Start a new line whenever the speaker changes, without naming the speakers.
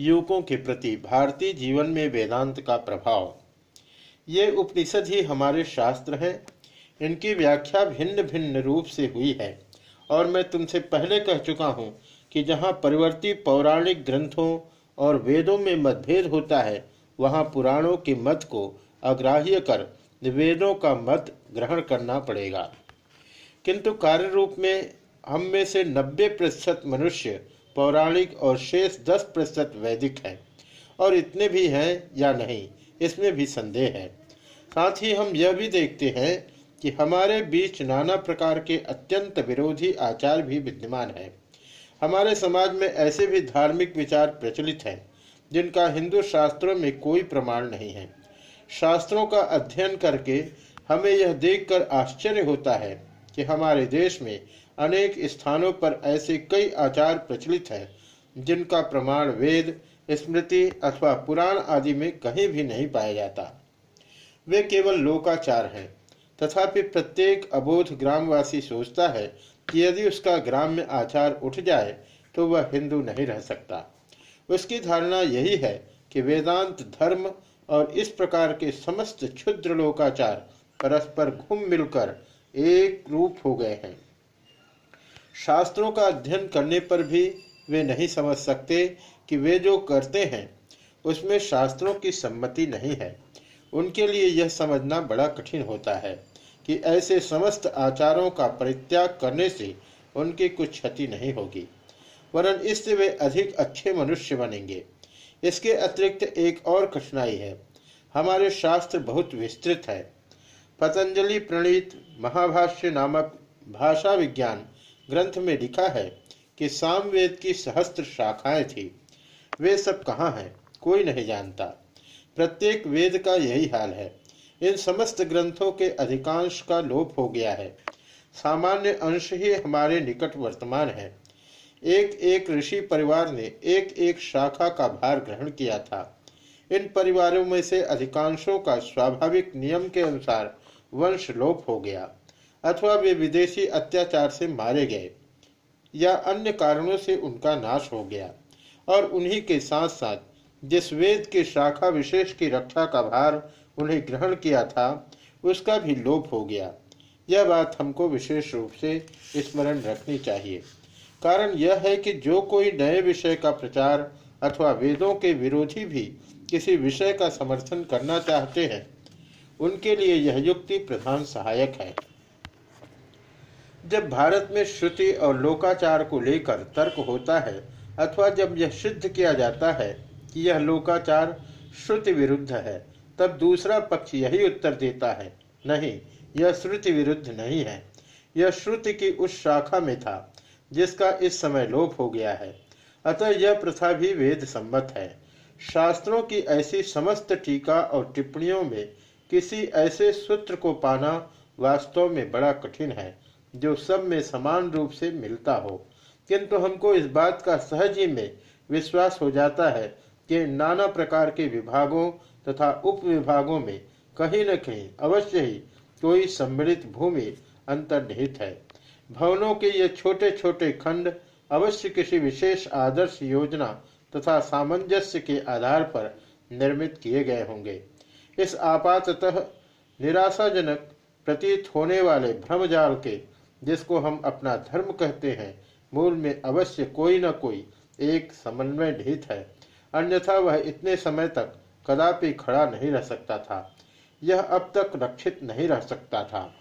युवकों के प्रति भारतीय जीवन में वेदांत का प्रभाव। ये उपनिषद ही हमारे शास्त्र हैं। इनकी व्याख्या भिन्न भिन्न रूप से हुई है। और मैं तुमसे पहले कह चुका हूँ कि जहाँ परिवर्ती पौराणिक ग्रंथों और वेदों में मतभेद होता है, वहाँ पुराणों के मत को अग्राह्य कर वेदों का मत ग्रहण करना पड़ेगा। किंतु कार्य रूप में हम में से 90 प्रतिशत मनुष्य पौराणिक और शेष 10 प्रतिशत वैदिक है, और इतने भी हैं या नहीं, इसमें भी संदेह है। साथ ही हम यह भी देखते हैं कि हमारे बीच नाना प्रकार के अत्यंत विरोधी आचार भी विद्यमान है। हमारे समाज में ऐसे भी धार्मिक विचार प्रचलित हैं, जिनका हिंदू शास्त्रों में कोई प्रमाण नहीं है। शास्त्रों का अध्ययन करके हमें यह देखकर आश्चर्य होता है कि हमारे देश में अनेक स्थानों पर ऐसे कई आचार प्रचलित हैं, जिनका प्रमाण वेद, स्मृति अथवा पुराण आदि में कहीं भी नहीं पाया जाता। वे केवल लोकाचार हैं, तथापि प्रत्येक अबोध ग्रामवासी सोचता है कि यदि उसका ग्राम में आचार उठ जाए तो वह हिंदू नहीं रह सकता। उसकी धारणा यही है कि वेदांत धर्म और इस प्रकार के समस्त क्षुद्र लोकाचार परस्पर घूम मिलकर एक रूप हो गए हैं। शास्त्रों का अध्ययन करने पर भी वे नहीं समझ सकते कि वे जो करते हैं, उसमें शास्त्रों की सम्मति नहीं है। उनके लिए यह समझना बड़ा कठिन होता है कि ऐसे समस्त आचारों का परित्याग करने से उनकी कुछ क्षति नहीं होगी, वरन इससे वे अधिक अच्छे मनुष्य बनेंगे। इसके अतिरिक्त एक और कठिनाई है। हमारे शास्त्र बहुत विस्तृत है। पतंजलि प्रणीत महाभाष्य नामक भाषा विज्ञान ग्रंथ में लिखा है कि सामवेद की सहस्त्र शाखाएँ थी। वे सब कहाँ हैं, कोई नहीं जानता। प्रत्येक वेद का यही हाल है। इन समस्त ग्रंथों के अधिकांश का लोप हो गया है। सामान्य अंश ही हमारे निकट वर्तमान है। एक एक ऋषि परिवार ने एक एक शाखा का भार ग्रहण किया था। इन परिवारों में से अधिकांशों का स्वाभाविक नियम के अनुसार वंश लोप हो गया, अथवा वे विदेशी अत्याचार से मारे गए, या अन्य कारणों से उनका नाश हो गया, और उन्हीं के साथ साथ जिस वेद के शाखा विशेष की रक्षा का भार उन्हें ग्रहण किया था, उसका भी लोप हो गया। यह बात हमको विशेष रूप से स्मरण रखनी चाहिए। कारण यह है कि जो कोई नए विषय का प्रचार अथवा वेदों के विरोधी भी किसी विषय का समर्थन करना चाहते हैं, उनके लिए यह युक्ति प्रधान सहायक है। जब भारत में श्रुति और लोकाचार को लेकर तर्क होता है, अथवा जब यह सिद्ध किया जाता है कि यह लोकाचार श्रुति विरुद्ध है, तब दूसरा पक्ष यही उत्तर देता है, नहीं, यह श्रुति विरुद्ध नहीं है। यह श्रुति की उस शाखा में था, जिसका इस समय लोप हो गया है। अतः यह प्रथा भी वेद सम्मत है। शास्त्रों की ऐसी समस्त टीका और टिप्पणियों में किसी ऐसे सूत्र को पाना वास्तव में बड़ा कठिन है, जो सब में समान रूप से मिलता हो। किंतु हमको इस बात का सहज ही में विश्वास हो जाता है कि नाना प्रकार के विभागों तथा उप विभागों में कहीं न कहीं अवश्य ही कोई सम्मिलित भूमि अंतर्निहित है। भवनों के ये छोटे छोटे खंड अवश्य किसी विशेष आदर्श योजना तथा सामंजस्य के आधार पर निर्मित किए गए होंगे। इस आपातः निराशाजनक प्रतीत होने वाले भ्रमजाल के, जिसको हम अपना धर्म कहते हैं, मूल में अवश्य कोई न कोई एक समन्वय ढीत है। अन्यथा वह इतने समय तक कदापि खड़ा नहीं रह सकता था। यह अब तक रक्षित नहीं रह सकता था।